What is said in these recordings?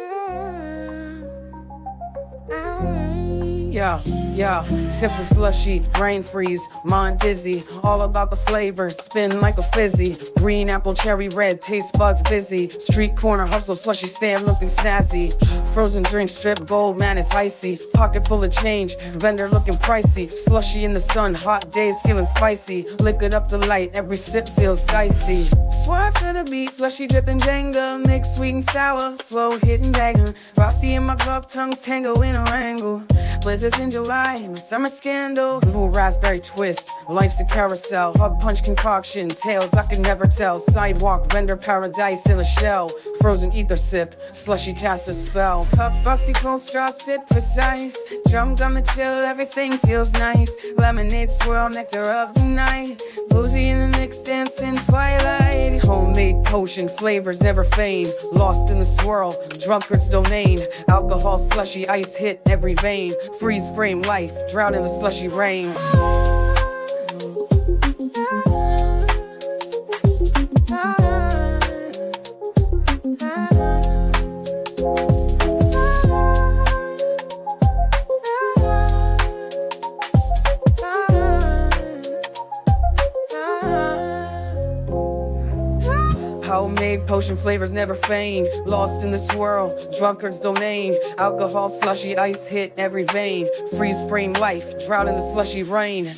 Mm. Yeah, yeah, simple slushy, brain freeze, mind dizzy. All about the flavor, spin like a fizzy. Green apple, cherry red, taste buds busy. Street corner hustle, slushy stand looking snazzy. Frozen drink strip, gold man, it's icy. Pocket full of change, vendor looking pricey. Slushy in the sun, hot days feeling spicy. Liquid up the light, every sip feels dicey. Swerve to the beat, slushy dripping Jenga. Mix sweet and sour, slow hitting dagger. Rossi in my cup, tongue tango in a wrangle. Blizzards in July, my summer scandal. Full raspberry twist, life's a carousel. Hub punch concoction, tales I can never tell. Sidewalk, vendor paradise in a shell. Frozen ether sip, slushy cast a spell. Cup fussy, cold straw, sit precise. Drums on the chill, everything feels nice. Lemonade swirl, nectar of the night. Boozy in the mix. Homemade potion, flavors never fade. Lost in the swirl, drunkard's domain. Alcohol, slushy, ice hit every vein. Freeze frame life, drown in the slushy rain. Homemade potion flavors never fade. Lost in the swirl, drunkard's domain. Alcohol, slushy, ice hit every vein. Freeze frame life, drought in the slushy rain.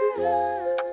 Love.